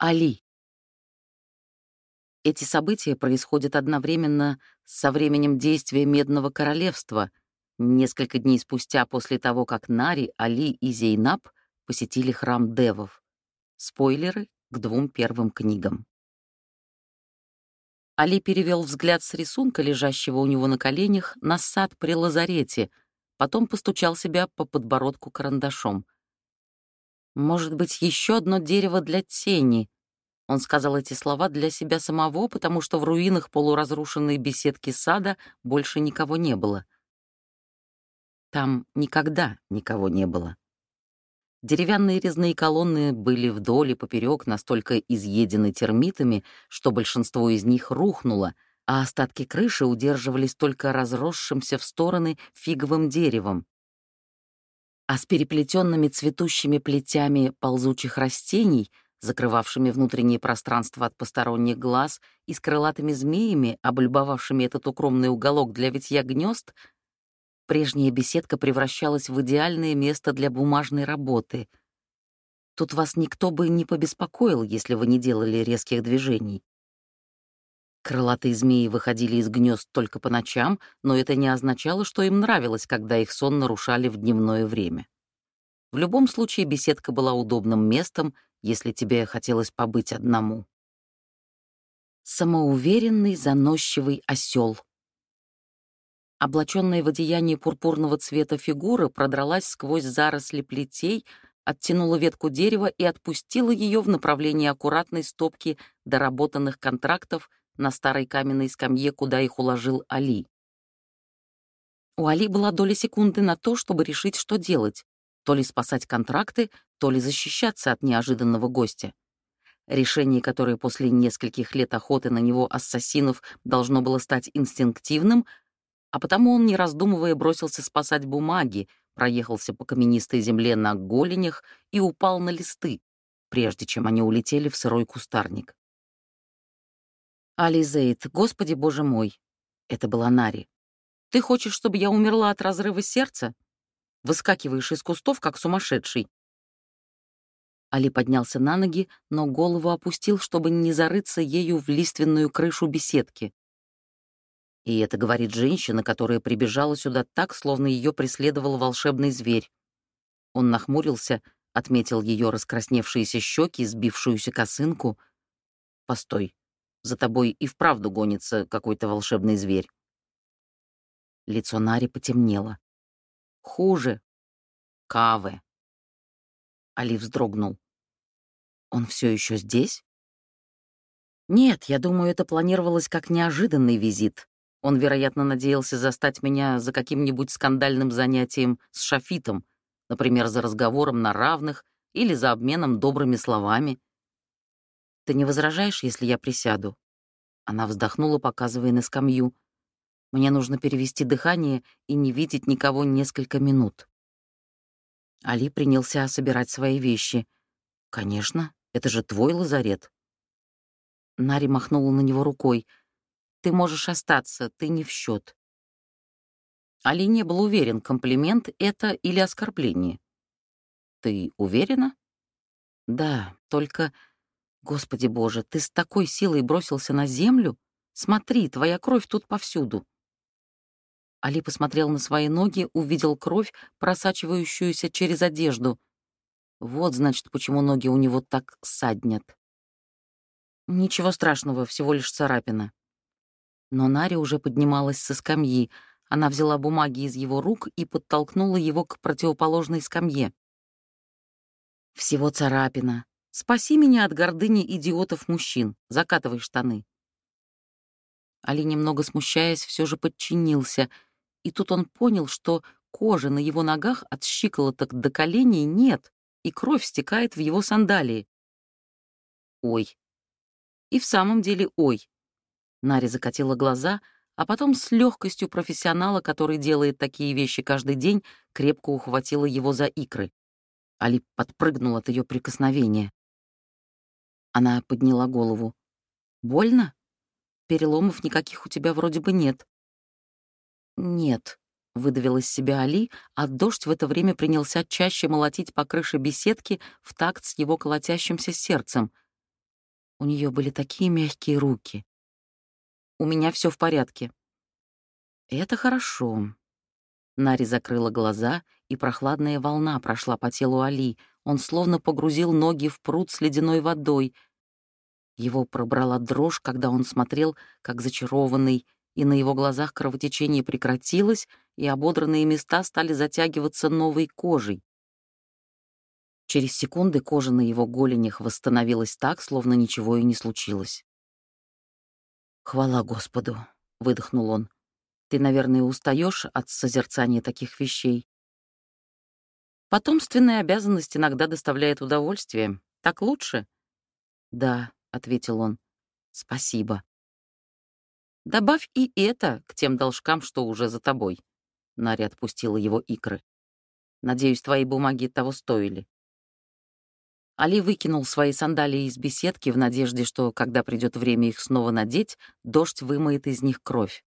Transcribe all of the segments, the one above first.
Али. Эти события происходят одновременно со временем действия Медного Королевства, несколько дней спустя после того, как Нари, Али и Зейнаб посетили храм Девов. Спойлеры к двум первым книгам. Али перевел взгляд с рисунка, лежащего у него на коленях, на сад при лазарете, потом постучал себя по подбородку карандашом. «Может быть, еще одно дерево для тени?» Он сказал эти слова для себя самого, потому что в руинах полуразрушенной беседки сада больше никого не было. Там никогда никого не было. Деревянные резные колонны были вдоль и поперек настолько изъедены термитами, что большинство из них рухнуло, а остатки крыши удерживались только разросшимся в стороны фиговым деревом. А с переплетенными цветущими плетями ползучих растений, закрывавшими внутреннее пространство от посторонних глаз, и с крылатыми змеями, облюбовавшими этот укромный уголок для витья гнезд, Прежняя беседка превращалась в идеальное место для бумажной работы. Тут вас никто бы не побеспокоил, если вы не делали резких движений. Крылатые змеи выходили из гнезд только по ночам, но это не означало, что им нравилось, когда их сон нарушали в дневное время. В любом случае беседка была удобным местом, если тебе хотелось побыть одному. Самоуверенный, заносчивый осел. Облаченная в одеяние пурпурного цвета фигура продралась сквозь заросли плетей, оттянула ветку дерева и отпустила ее в направлении аккуратной стопки доработанных контрактов на старой каменной скамье, куда их уложил Али. У Али была доля секунды на то, чтобы решить, что делать, то ли спасать контракты, то ли защищаться от неожиданного гостя. Решение, которое после нескольких лет охоты на него ассасинов должно было стать инстинктивным — а потому он, не раздумывая, бросился спасать бумаги, проехался по каменистой земле на голенях и упал на листы, прежде чем они улетели в сырой кустарник. «Али Зейд, господи боже мой!» Это была Нари. «Ты хочешь, чтобы я умерла от разрыва сердца? Выскакиваешь из кустов, как сумасшедший». Али поднялся на ноги, но голову опустил, чтобы не зарыться ею в лиственную крышу беседки. И это говорит женщина, которая прибежала сюда так, словно ее преследовал волшебный зверь. Он нахмурился, отметил ее раскрасневшиеся щеки, сбившуюся косынку. «Постой, за тобой и вправду гонится какой-то волшебный зверь». Лицо Нари потемнело. «Хуже. Каве». Али вздрогнул. «Он все еще здесь?» «Нет, я думаю, это планировалось как неожиданный визит. Он, вероятно, надеялся застать меня за каким-нибудь скандальным занятием с Шафитом, например, за разговором на равных или за обменом добрыми словами. «Ты не возражаешь, если я присяду?» Она вздохнула, показывая на скамью. «Мне нужно перевести дыхание и не видеть никого несколько минут». Али принялся собирать свои вещи. «Конечно, это же твой лазарет». Нари махнула на него рукой — ты можешь остаться, ты не в счет. Али не был уверен, комплимент это или оскорбление. Ты уверена? Да, только... Господи боже, ты с такой силой бросился на землю? Смотри, твоя кровь тут повсюду. Али посмотрел на свои ноги, увидел кровь, просачивающуюся через одежду. Вот, значит, почему ноги у него так саднят. Ничего страшного, всего лишь царапина. Но Нари уже поднималась со скамьи. Она взяла бумаги из его рук и подтолкнула его к противоположной скамье. «Всего царапина. Спаси меня от гордыни идиотов-мужчин. Закатывай штаны». Али, немного смущаясь, все же подчинился, и тут он понял, что кожи на его ногах от щиколоток до коленей нет, и кровь стекает в его сандалии. Ой. И в самом деле ой. Нари закатила глаза, а потом с легкостью профессионала, который делает такие вещи каждый день, крепко ухватила его за икры. Али подпрыгнул от ее прикосновения. Она подняла голову. «Больно? Переломов никаких у тебя вроде бы нет». «Нет», — выдавил из себя Али, а дождь в это время принялся чаще молотить по крыше беседки в такт с его колотящимся сердцем — У нее были такие мягкие руки. «У меня все в порядке». «Это хорошо». Нари закрыла глаза, и прохладная волна прошла по телу Али. Он словно погрузил ноги в пруд с ледяной водой. Его пробрала дрожь, когда он смотрел, как зачарованный, и на его глазах кровотечение прекратилось, и ободранные места стали затягиваться новой кожей. Через секунды кожа на его голенях восстановилась так, словно ничего и не случилось. «Хвала Господу!» — выдохнул он. «Ты, наверное, устаешь от созерцания таких вещей?» «Потомственная обязанность иногда доставляет удовольствие. Так лучше?» «Да», — ответил он. «Спасибо». «Добавь и это к тем должкам, что уже за тобой». Нари отпустила его икры. «Надеюсь, твои бумаги того стоили». Али выкинул свои сандалии из беседки в надежде, что, когда придет время их снова надеть, дождь вымоет из них кровь.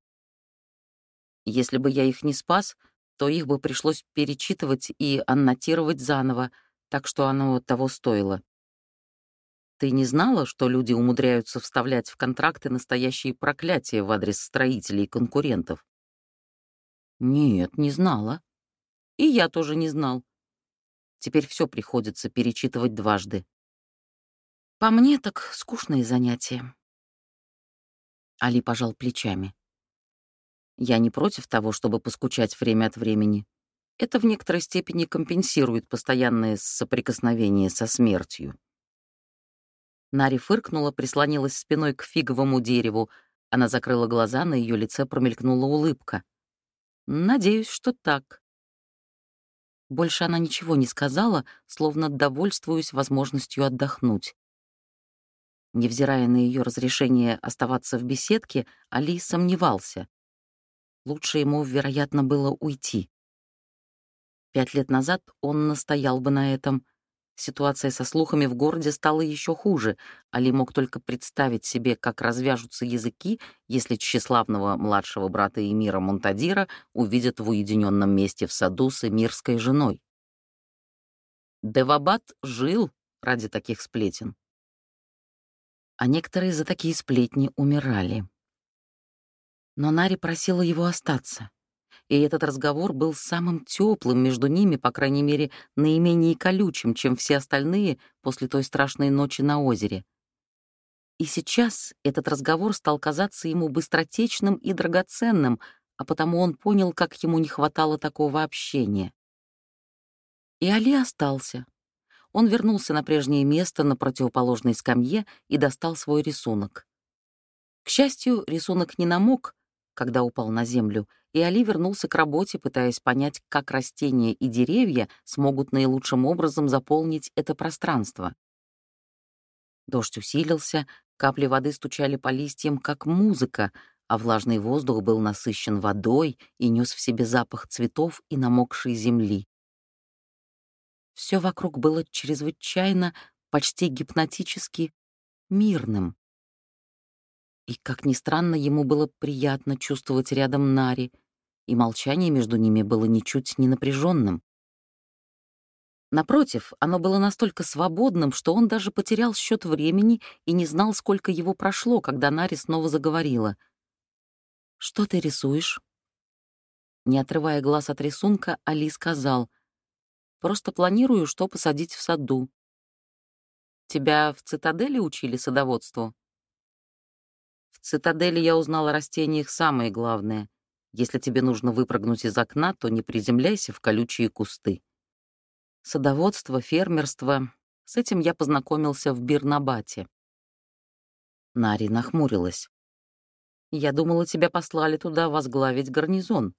Если бы я их не спас, то их бы пришлось перечитывать и аннотировать заново, так что оно того стоило. Ты не знала, что люди умудряются вставлять в контракты настоящие проклятия в адрес строителей и конкурентов? Нет, не знала. И я тоже не знал. Теперь все приходится перечитывать дважды. По мне так скучные занятия. Али пожал плечами. Я не против того, чтобы поскучать время от времени. Это в некоторой степени компенсирует постоянное соприкосновение со смертью. Нари фыркнула, прислонилась спиной к фиговому дереву. Она закрыла глаза, на ее лице промелькнула улыбка. «Надеюсь, что так». Больше она ничего не сказала, словно довольствуясь возможностью отдохнуть. Невзирая на ее разрешение оставаться в беседке, Али сомневался. Лучше ему, вероятно, было уйти. Пять лет назад он настоял бы на этом. Ситуация со слухами в городе стала еще хуже. Али мог только представить себе, как развяжутся языки, если тщеславного младшего брата Эмира Монтадира увидят в уединенном месте в саду с эмирской женой. Девабад жил ради таких сплетен. А некоторые за такие сплетни умирали. Но Нари просила его остаться, и этот разговор был самым теплым между ними, по крайней мере, наименее колючим, чем все остальные после той страшной ночи на озере. И сейчас этот разговор стал казаться ему быстротечным и драгоценным, а потому он понял, как ему не хватало такого общения. И Али остался. Он вернулся на прежнее место на противоположной скамье и достал свой рисунок. К счастью, рисунок не намок, когда упал на землю, и Али вернулся к работе, пытаясь понять, как растения и деревья смогут наилучшим образом заполнить это пространство. Дождь усилился, капли воды стучали по листьям, как музыка, а влажный воздух был насыщен водой и нес в себе запах цветов и намокшей земли. Все вокруг было чрезвычайно, почти гипнотически мирным. И, как ни странно, ему было приятно чувствовать рядом Нари, и молчание между ними было ничуть не напряженным. Напротив, оно было настолько свободным, что он даже потерял счет времени и не знал, сколько его прошло, когда Нари снова заговорила. «Что ты рисуешь?» Не отрывая глаз от рисунка, Али сказал — Просто планирую, что посадить в саду. Тебя в цитадели учили садоводству? В цитадели я узнал о растениях самое главное. Если тебе нужно выпрыгнуть из окна, то не приземляйся в колючие кусты. Садоводство, фермерство — с этим я познакомился в Бирнабате. Нари нахмурилась. «Я думала, тебя послали туда возглавить гарнизон».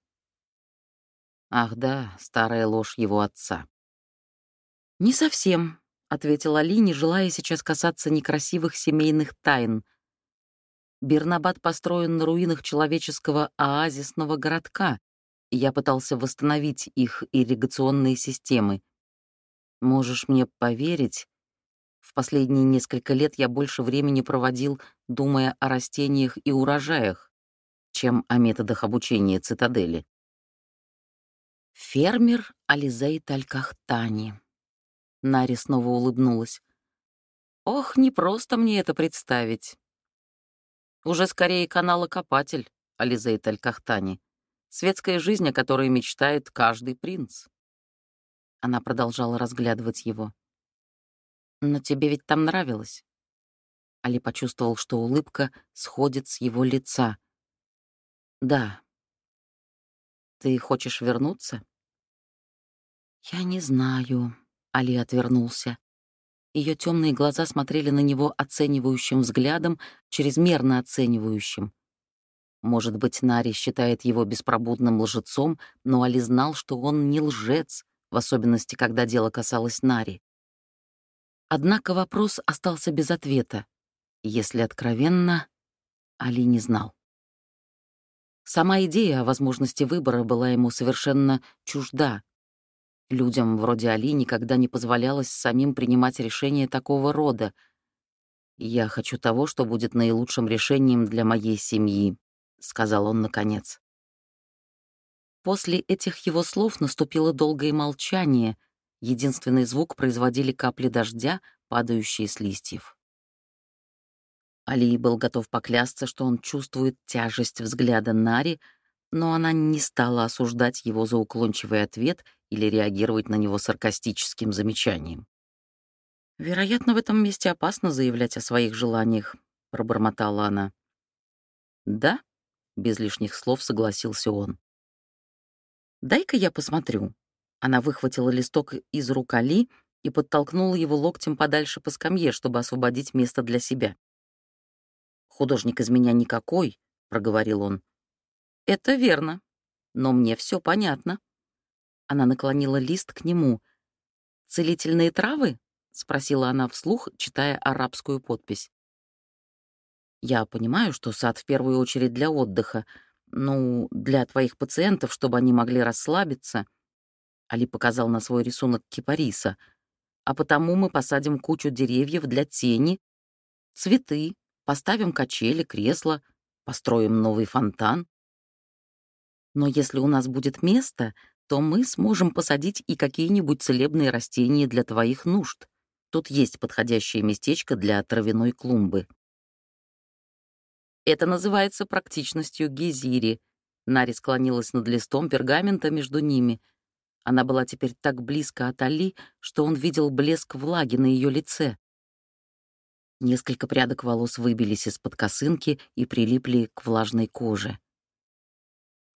Ах да, старая ложь его отца. «Не совсем», — ответила Али, не желая сейчас касаться некрасивых семейных тайн. Бернабад построен на руинах человеческого оазисного городка, я пытался восстановить их ирригационные системы. Можешь мне поверить, в последние несколько лет я больше времени проводил, думая о растениях и урожаях, чем о методах обучения цитадели. Фермер Ализей Талькахтани. Нари снова улыбнулась. Ох, не просто мне это представить. Уже скорее каналокопатель, Ализейт Аль-Кахтани. Светская жизнь, о которой мечтает каждый принц. Она продолжала разглядывать его. «Но тебе ведь там нравилось?» Али почувствовал, что улыбка сходит с его лица. «Да». «Ты хочешь вернуться?» «Я не знаю», — Али отвернулся. Ее темные глаза смотрели на него оценивающим взглядом, чрезмерно оценивающим. Может быть, Нари считает его беспробудным лжецом, но Али знал, что он не лжец, в особенности, когда дело касалось Нари. Однако вопрос остался без ответа. Если откровенно, Али не знал. Сама идея о возможности выбора была ему совершенно чужда. Людям вроде Али никогда не позволялось самим принимать решения такого рода. «Я хочу того, что будет наилучшим решением для моей семьи», — сказал он наконец. После этих его слов наступило долгое молчание. Единственный звук производили капли дождя, падающие с листьев. Али был готов поклясться, что он чувствует тяжесть взгляда Нари, но она не стала осуждать его за уклончивый ответ или реагировать на него саркастическим замечанием. «Вероятно, в этом месте опасно заявлять о своих желаниях», — пробормотала она. «Да», — без лишних слов согласился он. «Дай-ка я посмотрю». Она выхватила листок из рук Али и подтолкнула его локтем подальше по скамье, чтобы освободить место для себя. «Художник из меня никакой», — проговорил он. «Это верно, но мне все понятно». Она наклонила лист к нему. «Целительные травы?» — спросила она вслух, читая арабскую подпись. «Я понимаю, что сад в первую очередь для отдыха, ну, для твоих пациентов, чтобы они могли расслабиться. Али показал на свой рисунок кипариса. А потому мы посадим кучу деревьев для тени, цветы, поставим качели, кресла, построим новый фонтан. Но если у нас будет место, то мы сможем посадить и какие-нибудь целебные растения для твоих нужд. Тут есть подходящее местечко для травяной клумбы. Это называется практичностью Гизири. Нари склонилась над листом пергамента между ними. Она была теперь так близко от Али, что он видел блеск влаги на ее лице. Несколько прядок волос выбились из-под косынки и прилипли к влажной коже.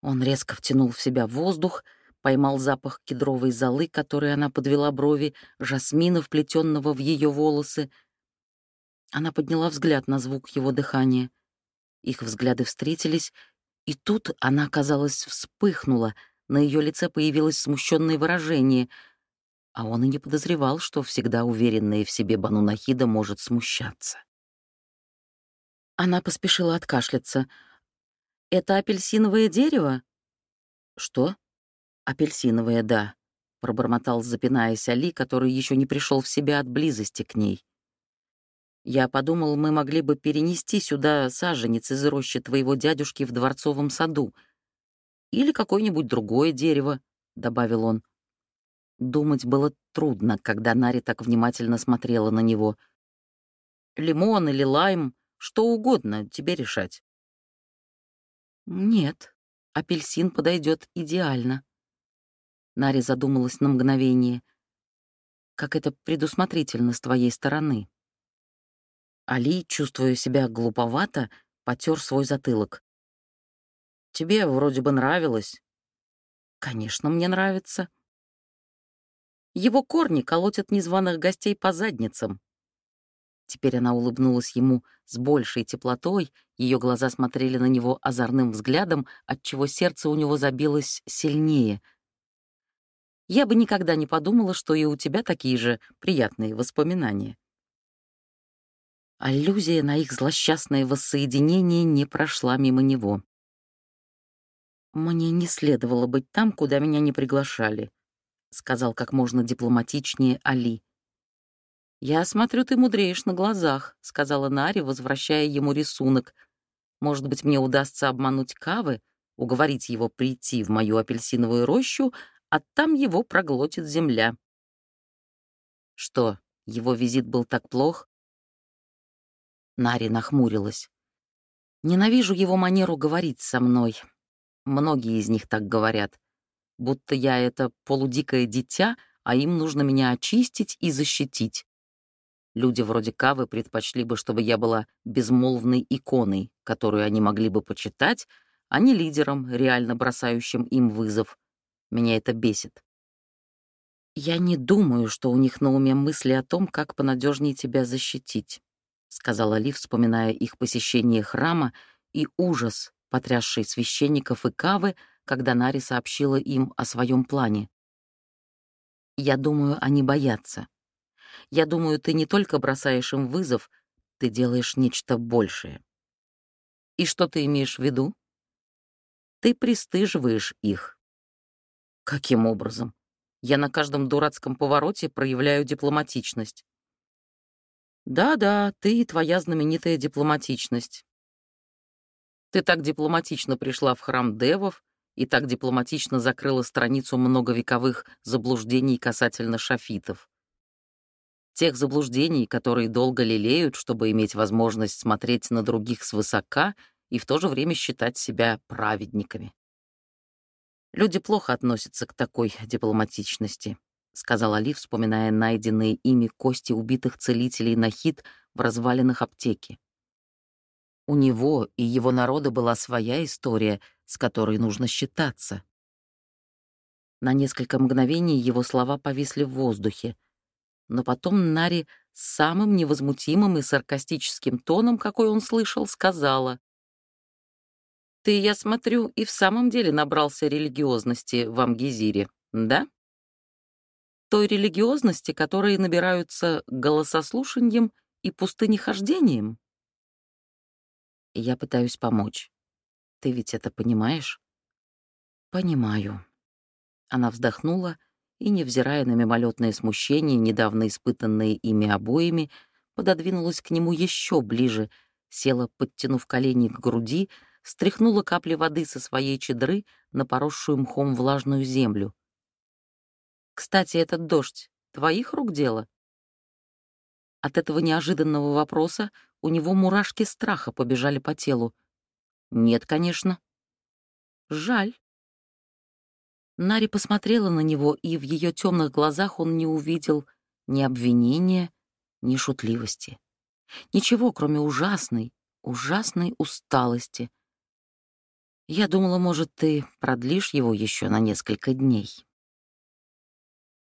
Он резко втянул в себя воздух, поймал запах кедровой золы, которой она подвела брови, жасмина, вплетенного в ее волосы. Она подняла взгляд на звук его дыхания — их взгляды встретились, и тут она, казалось, вспыхнула, на ее лице появилось смущенное выражение, а он и не подозревал, что всегда уверенная в себе Бану Нахида может смущаться. Она поспешила откашляться. «Это апельсиновое дерево?» «Что?» «Апельсиновое, да», — пробормотал, запинаясь Али, который еще не пришел в себя от близости к ней. Я подумал, мы могли бы перенести сюда саженец из рощи твоего дядюшки в дворцовом саду. Или какое-нибудь другое дерево», — добавил он. Думать было трудно, когда Нари так внимательно смотрела на него. «Лимон или лайм, что угодно, тебе решать». «Нет, апельсин подойдет идеально». Нари задумалась на мгновение. «Как это предусмотрительно с твоей стороны». Али, чувствуя себя глуповато, потер свой затылок. «Тебе вроде бы нравилось». «Конечно, мне нравится». Его корни колотят незваных гостей по задницам. Теперь она улыбнулась ему с большей теплотой, ее глаза смотрели на него озорным взглядом, отчего сердце у него забилось сильнее. «Я бы никогда не подумала, что и у тебя такие же приятные воспоминания». Аллюзия на их злосчастное воссоединение не прошла мимо него. «Мне не следовало быть там, куда меня не приглашали», — сказал как можно дипломатичнее Али. «Я смотрю, ты мудреешь на глазах», — сказала Нари, возвращая ему рисунок. «Может быть, мне удастся обмануть Кавы, уговорить его прийти в мою апельсиновую рощу, а там его проглотит земля». Что, его визит был так плох? Нари нахмурилась. Ненавижу его манеру говорить со мной. Многие из них так говорят. Будто я — это полудикое дитя, а им нужно меня очистить и защитить. Люди вроде Кавы предпочли бы, чтобы я была безмолвной иконой, которую они могли бы почитать, а не лидером, реально бросающим им вызов. Меня это бесит. «Я не думаю, что у них на уме мысли о том, как понадежнее тебя защитить», — сказала Ли, вспоминая их посещение храма и ужас, потрясший священников и Кавы, когда Нари сообщила им о своем плане. «Я думаю, они боятся. Я думаю, ты не только бросаешь им вызов, ты делаешь нечто большее». «И что ты имеешь в виду?» «Ты пристыживаешь их». «Каким образом?» Я на каждом дурацком повороте проявляю дипломатичность. Да-да, ты и твоя знаменитая дипломатичность. Ты так дипломатично пришла в храм девов и так дипломатично закрыла страницу многовековых заблуждений касательно шафитов. Тех заблуждений, которые долго лелеют, чтобы иметь возможность смотреть на других свысока и в то же время считать себя праведниками. Люди плохо относятся к такой дипломатичности, сказала Ли, вспоминая найденные ими кости убитых целителей на хит в развалинах аптеки. У него и его народа была своя история, с которой нужно считаться. На несколько мгновений его слова повисли в воздухе, но потом Нари самым невозмутимым и саркастическим тоном, какой он слышал, сказала, ты, я смотрю, и в самом деле набрался религиозности в Амгизире, да? Той религиозности, которые набираются голосослушанием и пустынехождением? Я пытаюсь помочь. Ты ведь это понимаешь? Понимаю. Она вздохнула и, невзирая на мимолетное смущение, недавно испытанное ими обоими, пододвинулась к нему еще ближе, села, подтянув колени к груди, стряхнула капли воды со своей чедры на поросшую мхом влажную землю. «Кстати, этот дождь — твоих рук дело?» От этого неожиданного вопроса у него мурашки страха побежали по телу. «Нет, конечно». «Жаль». Нари посмотрела на него, и в ее темных глазах он не увидел ни обвинения, ни шутливости. Ничего, кроме ужасной, ужасной усталости — я думала, может, ты продлишь его еще на несколько дней.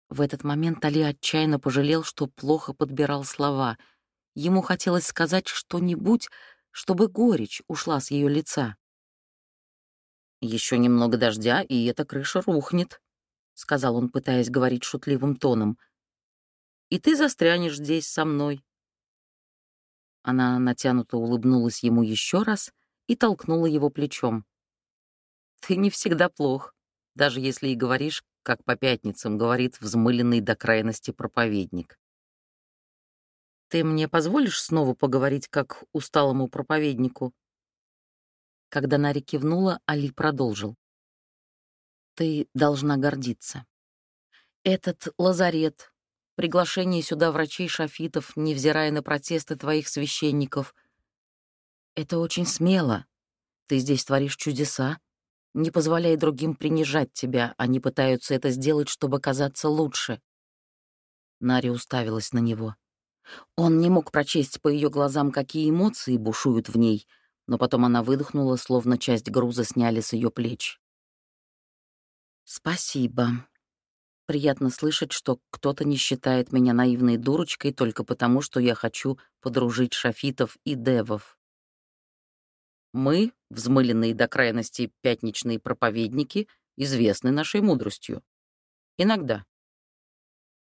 В этот момент Али отчаянно пожалел, что плохо подбирал слова. Ему хотелось сказать что-нибудь, чтобы горечь ушла с ее лица. Еще немного дождя, и эта крыша рухнет», — сказал он, пытаясь говорить шутливым тоном. «И ты застрянешь здесь со мной». Она натянуто улыбнулась ему еще раз и толкнула его плечом. Ты не всегда плох, даже если и говоришь, как по пятницам говорит взмыленный до крайности проповедник. Ты мне позволишь снова поговорить как усталому проповеднику? Когда Нари кивнула, Али продолжил. Ты должна гордиться. Этот лазарет, приглашение сюда врачей-шафитов, невзирая на протесты твоих священников, это очень смело. Ты здесь творишь чудеса, не позволяй другим принижать тебя, они пытаются это сделать, чтобы казаться лучше. Нари уставилась на него. Он не мог прочесть по ее глазам, какие эмоции бушуют в ней, но потом она выдохнула, словно часть груза сняли с ее плеч. «Спасибо. Приятно слышать, что кто-то не считает меня наивной дурочкой только потому, что я хочу подружить шафитов и девов. Мы, взмыленные до крайности пятничные проповедники, известны нашей мудростью. Иногда.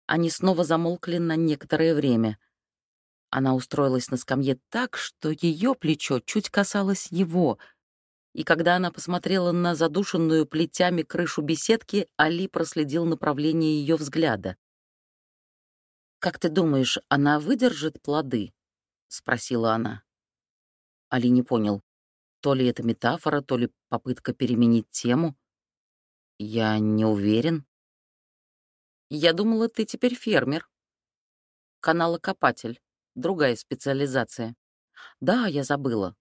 Они снова замолкли на некоторое время. Она устроилась на скамье так, что ее плечо чуть касалось его, и когда она посмотрела на задушенную плетями крышу беседки, Али проследил направление ее взгляда. «Как ты думаешь, она выдержит плоды?» — спросила она. Али не понял. То ли это метафора, то ли попытка переменить тему. Я не уверен. Я думала, ты теперь фермер. Каналокопатель. Другая специализация. Да, я забыла.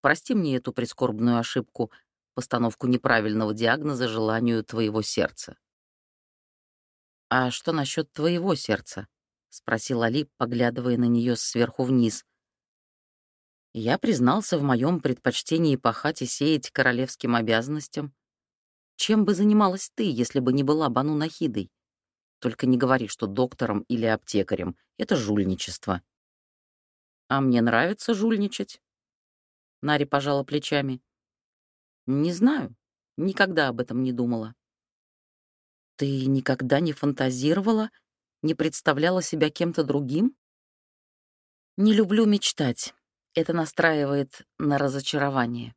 Прости мне эту прискорбную ошибку, постановку неправильного диагноза желанию твоего сердца. «А что насчет твоего сердца?» — спросил Али, поглядывая на нее сверху вниз. Я признался в моем предпочтении пахать и сеять королевским обязанностям. Чем бы занималась ты, если бы не была Бану Нахидой? Только не говори, что доктором или аптекарем. Это жульничество. А мне нравится жульничать. Нари пожала плечами. Не знаю. Никогда об этом не думала. Ты никогда не фантазировала, не представляла себя кем-то другим? Не люблю мечтать. Это настраивает на разочарование.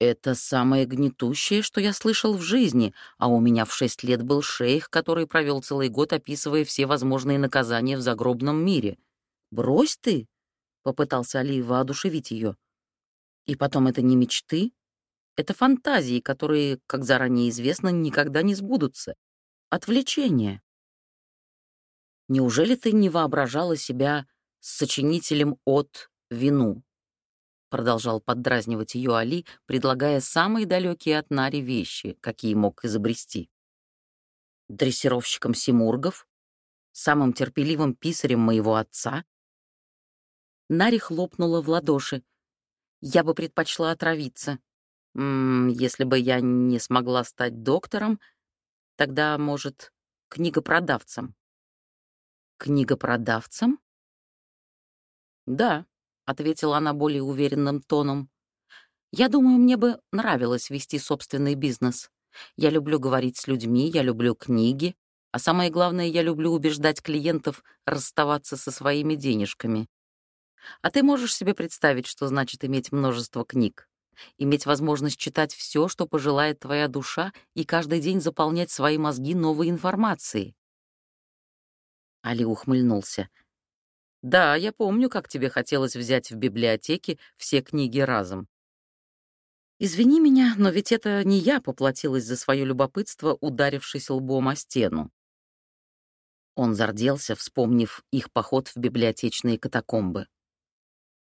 Это самое гнетущее, что я слышал в жизни, а у меня в шесть лет был шейх, который провел целый год, описывая все возможные наказания в загробном мире. «Брось ты!» — попытался Али воодушевить ее. «И потом это не мечты, это фантазии, которые, как заранее известно, никогда не сбудутся. Отвлечение. Неужели ты не воображала себя сочинителем от вину. Продолжал поддразнивать ее Али, предлагая самые далекие от Нари вещи, какие мог изобрести. Дрессировщиком Симургов, самым терпеливым писарем моего отца. Нари хлопнула в ладоши. Я бы предпочла отравиться. М -м, если бы я не смогла стать доктором, тогда, может, книгопродавцем. Книгопродавцем? «Да», — ответила она более уверенным тоном. «Я думаю, мне бы нравилось вести собственный бизнес. Я люблю говорить с людьми, я люблю книги, а самое главное, я люблю убеждать клиентов расставаться со своими денежками. А ты можешь себе представить, что значит иметь множество книг? Иметь возможность читать все, что пожелает твоя душа, и каждый день заполнять свои мозги новой информацией?» Али ухмыльнулся. Да, я помню, как тебе хотелось взять в библиотеке все книги разом. Извини меня, но ведь это не я поплатилась за свое любопытство, ударившись лбом о стену. Он зарделся, вспомнив их поход в библиотечные катакомбы.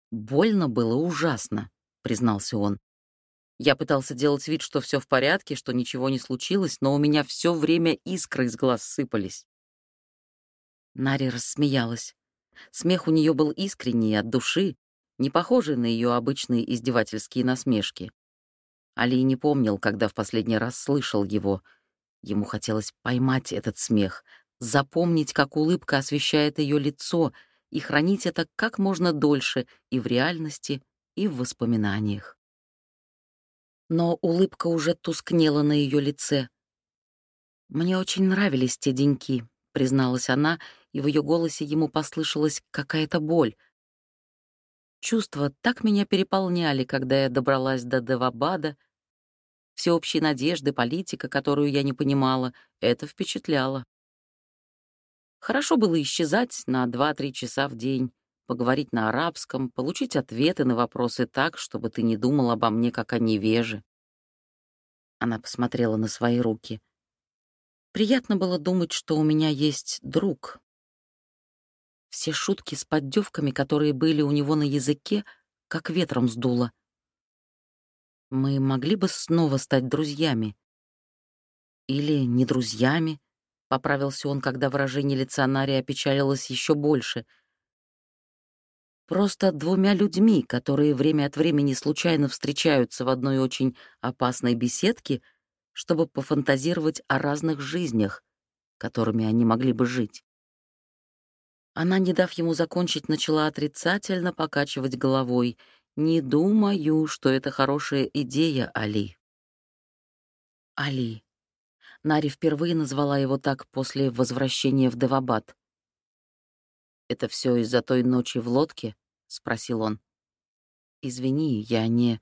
«Больно было ужасно», — признался он. Я пытался делать вид, что все в порядке, что ничего не случилось, но у меня все время искры из глаз сыпались. Нари рассмеялась. Смех у нее был искренний, от души, не похожий на ее обычные издевательские насмешки. Али не помнил, когда в последний раз слышал его. Ему хотелось поймать этот смех, запомнить, как улыбка освещает ее лицо, и хранить это как можно дольше и в реальности, и в воспоминаниях. Но улыбка уже тускнела на ее лице. «Мне очень нравились те деньки», — призналась она, и в ее голосе ему послышалась какая-то боль. Чувства так меня переполняли, когда я добралась до Девабада. Всеобщие надежды, политика, которую я не понимала, это впечатляло. Хорошо было исчезать на 2-3 часа в день, поговорить на арабском, получить ответы на вопросы так, чтобы ты не думал обо мне как о невеже. Она посмотрела на свои руки. Приятно было думать, что у меня есть друг, все шутки с поддевками, которые были у него на языке, как ветром сдуло. Мы могли бы снова стать друзьями. Или не друзьями, — поправился он, когда выражение лица Нари опечалилось еще больше. Просто двумя людьми, которые время от времени случайно встречаются в одной очень опасной беседке, чтобы пофантазировать о разных жизнях, которыми они могли бы жить. Она, не дав ему закончить, начала отрицательно покачивать головой. «Не думаю, что это хорошая идея, Али». «Али». Нари впервые назвала его так после возвращения в Девабад. «Это все из-за той ночи в лодке?» — спросил он. «Извини, я не...»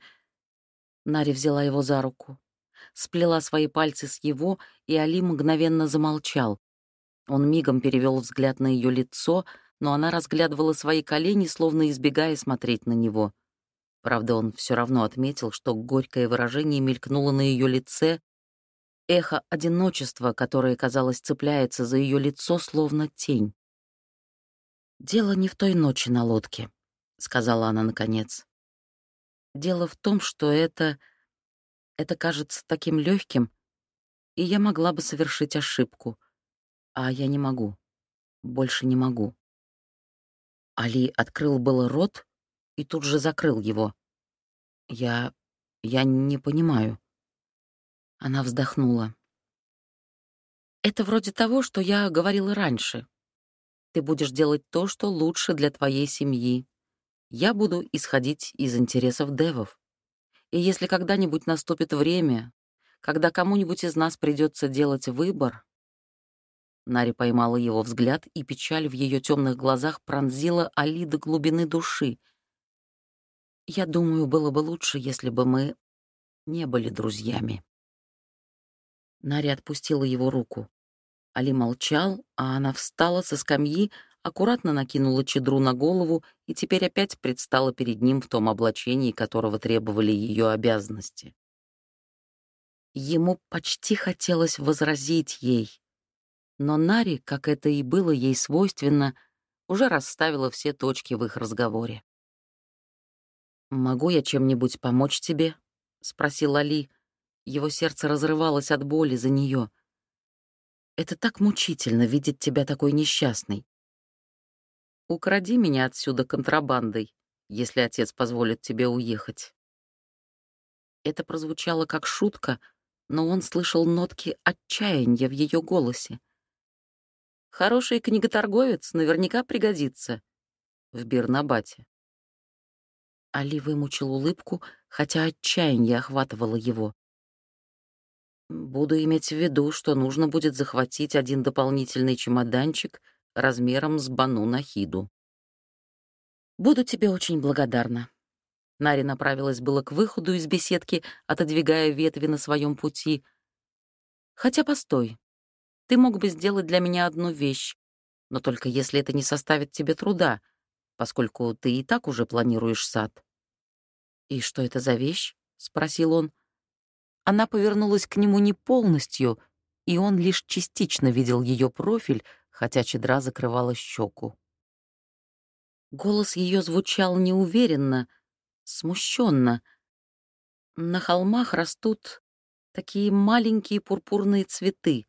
Нари взяла его за руку, сплела свои пальцы с его, и Али мгновенно замолчал. Он мигом перевел взгляд на ее лицо, но она разглядывала свои колени, словно избегая смотреть на него. Правда, он все равно отметил, что горькое выражение мелькнуло на ее лице, эхо одиночества, которое, казалось, цепляется за ее лицо, словно тень. Дело не в той ночи на лодке. сказала она наконец. Дело в том, что это... Это кажется таким легким, и я могла бы совершить ошибку. А я не могу. Больше не могу. Али открыл было рот и тут же закрыл его. Я... я не понимаю. Она вздохнула. Это вроде того, что я говорила раньше. Ты будешь делать то, что лучше для твоей семьи. Я буду исходить из интересов девов. И если когда-нибудь наступит время, когда кому-нибудь из нас придется делать выбор...» Нари поймала его взгляд, и печаль в ее темных глазах пронзила Али до глубины души. «Я думаю, было бы лучше, если бы мы не были друзьями». Нари отпустила его руку. Али молчал, а она встала со скамьи, аккуратно накинула чедру на голову и теперь опять предстала перед ним в том облачении, которого требовали ее обязанности. Ему почти хотелось возразить ей, но Нари, как это и было ей свойственно, уже расставила все точки в их разговоре. «Могу я чем-нибудь помочь тебе?» — спросил Али. Его сердце разрывалось от боли за нее. «Это так мучительно видеть тебя такой несчастной. Укради меня отсюда контрабандой, если отец позволит тебе уехать». Это прозвучало как шутка, но он слышал нотки отчаяния в ее голосе. «Хороший книготорговец наверняка пригодится в Бирнабате». Али вымучил улыбку, хотя отчаяние охватывало его. «Буду иметь в виду, что нужно будет захватить один дополнительный чемоданчик размером с Бану Нахиду. «Буду тебе очень благодарна». Нари направилась было к выходу из беседки, отодвигая ветви на своем пути. «Хотя постой, ты мог бы сделать для меня одну вещь, но только если это не составит тебе труда, поскольку ты и так уже планируешь сад». «И что это за вещь?» — спросил он. Она повернулась к нему не полностью, и он лишь частично видел ее профиль, хотя чедра закрывала щеку. Голос ее звучал неуверенно, смущенно. На холмах растут такие маленькие пурпурные цветы.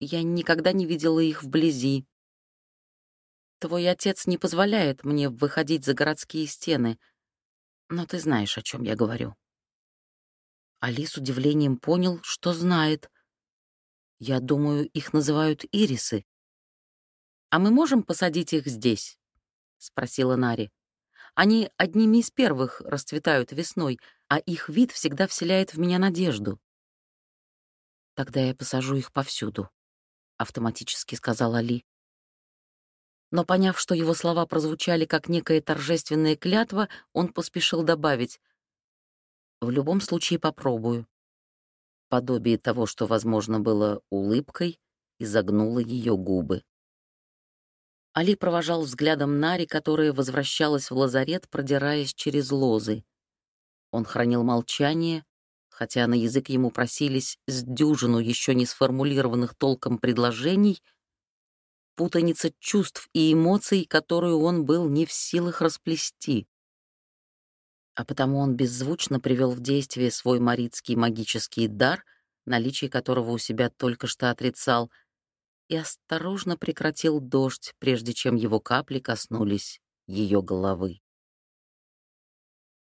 Я никогда не видела их вблизи. Твой отец не позволяет мне выходить за городские стены, но ты знаешь, о чем я говорю. Али с удивлением понял, что знает. Я думаю, их называют ирисы. «А мы можем посадить их здесь?» — спросила Нари. «Они одними из первых расцветают весной, а их вид всегда вселяет в меня надежду». «Тогда я посажу их повсюду», — автоматически сказал Али. Но поняв, что его слова прозвучали как некая торжественная клятва, он поспешил добавить «В любом случае попробую». Подобие того, что, возможно, было улыбкой, изогнуло ее губы. Али провожал взглядом Нари, которая возвращалась в лазарет, продираясь через лозы. Он хранил молчание, хотя на язык ему просились с дюжину еще не сформулированных толком предложений, путаница чувств и эмоций, которую он был не в силах расплести. А потому он беззвучно привел в действие свой маритский магический дар, наличие которого у себя только что отрицал — и осторожно прекратил дождь, прежде чем его капли коснулись ее головы.